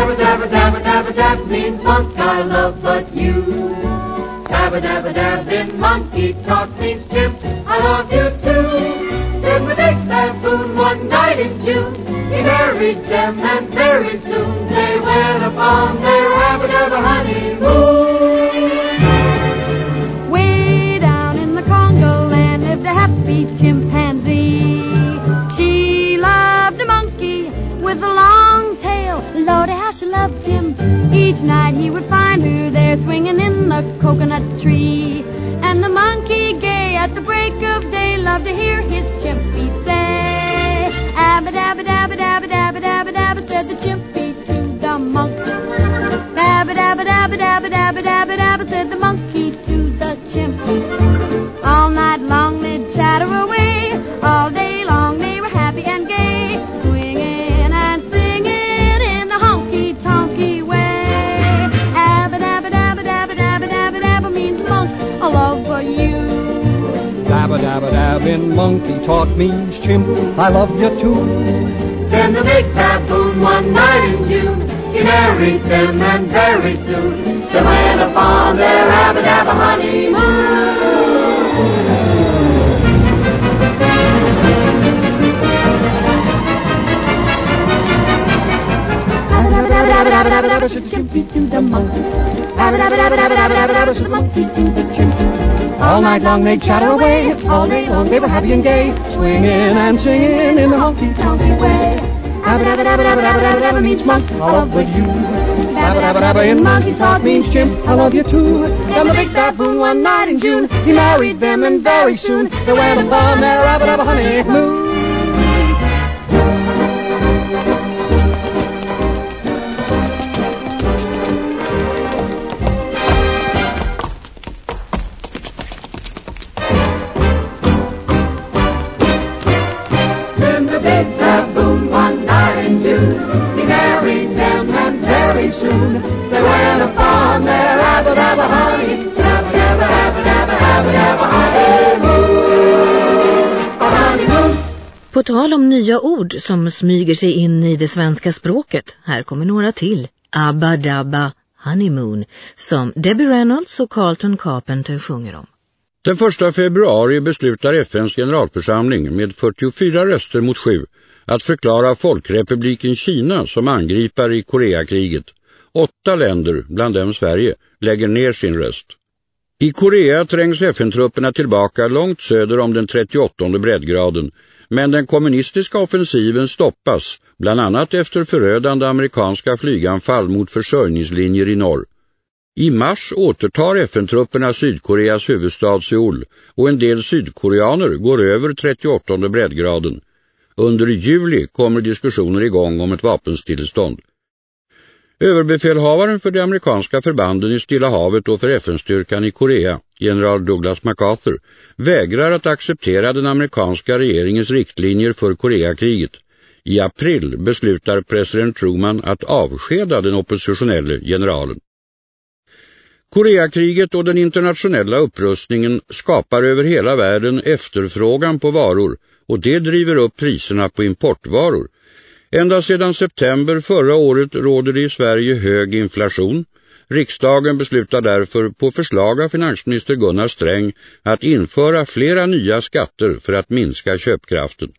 Dabba dabba dabba dabba dab means monk I love but you. Dabba dabba dab in monkey talk means chimp I love you too. Then the big baboon one night in June he married them and very soon they went upon their dabba dabba honeymoon. Loved him. Each night he would find her there swinging in the coconut tree. And the monkey, gay at the break of day, loved to hear his chimpy say, Abba dabba dabba dabba dabba dabba dabba, said the chimpy to the monk. Dabba dabba dabba dabba dabba dabba dabba, Dabba dabbing, monkey taught me, chimp, I love you too. Then the big baboon one night in June, he married them and very soon they went upon their abba-dabba honeymoon. Abba-dabba-dabba-dabba-dabba should the chimp to the monkey. Abba-dabba-dabba-dabba-dabba-dabba should the monkey to the chimp. All night long they'd chatter away. All day long they were happy and gay, swinging and singing in the honky tonky way. Dabba dabba dabba dabba dabba dabba dabba means monk. I love with you. Dabba dabba dabba in monkey talk means chimp. I love you too. Then the big baboon one night in June he married them and very soon they went upon their dabba dabba honeymoon. På tal om nya ord som smyger sig in i det svenska språket, här kommer några till. Abba Dabba Honeymoon, som Debbie Reynolds och Carlton Carpenter sjunger om. Den 1 februari beslutar FNs generalförsamling med 44 röster mot 7 att förklara Folkrepubliken Kina som angripare i Koreakriget. Åtta länder, bland dem Sverige, lägger ner sin röst. I Korea trängs FN-trupperna tillbaka långt söder om den 38 breddgraden, men den kommunistiska offensiven stoppas, bland annat efter förödande amerikanska flyganfall mot försörjningslinjer i norr. I mars återtar FN-trupperna Sydkoreas huvudstad Seoul och en del sydkoreaner går över 38 breddgraden. Under juli kommer diskussioner igång om ett vapenstillestånd. Överbefälhavaren för de amerikanska förbanden i Stilla havet och för FN-styrkan i Korea, general Douglas MacArthur, vägrar att acceptera den amerikanska regeringens riktlinjer för Koreakriget. I april beslutar president Truman att avskeda den oppositionelle generalen. Koreakriget och den internationella upprustningen skapar över hela världen efterfrågan på varor och det driver upp priserna på importvaror. Ända sedan september förra året råder det i Sverige hög inflation. Riksdagen beslutar därför på förslag av finansminister Gunnar Sträng att införa flera nya skatter för att minska köpkraften.